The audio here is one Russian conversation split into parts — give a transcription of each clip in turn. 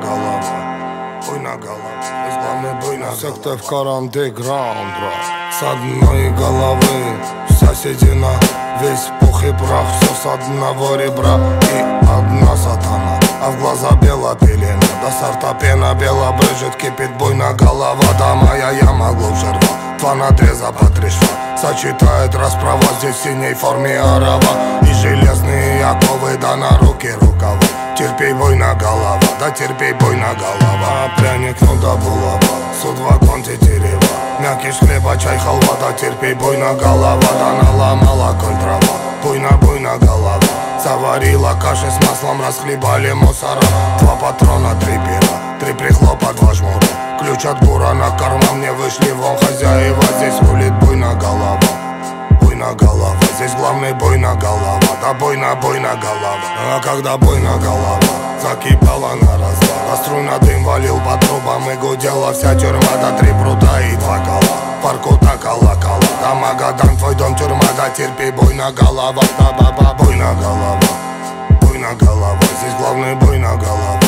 голова Здесь главный буйна Секта в карандеграунд, С одной головы вся седина Весь пух и прах, все с одного ребра И одна сатана, а в глаза бела пелена До сорта пена бела брыжет, кипит буйна голова Да моя яма глубже рва, два надреза по три шва Сочетает расправа здесь в синей форме арава И железные оковы, да на руки буйна голова, да терпей буйна голова. Пряник, ну да булава, суд вагон тетерева Мякиш хлеба, чай, халва, да терпей буйна голова. Да наломала конь трава, буйна, буйна голова. Заварила каши с маслом, расхлебали мусора. Два патрона, три пера, три прихлопа, два жмура. Ключ от бура на карман, мне вышли. Вон хозяева Здесь рулит Здесь главный буйна голова Да буйна буйна голова А когда буйна голова Закипала на развал А струна дым валил по трубам И гудела вся тюрьма До три прута и два кола Парку так колокола Да Магадан твой дом тюрьма Да терпи буйна голова Да баба буйна голова Буйна голова Здесь главный буйна голова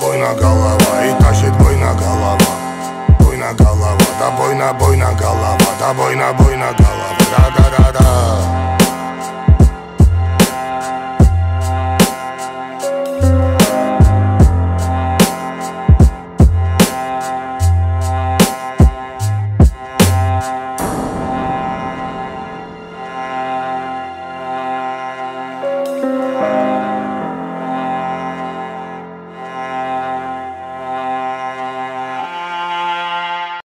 Буйна голова И тащит буйна голова Буйна голова Да буйна буйна голова Да буйна буйна голова da da da da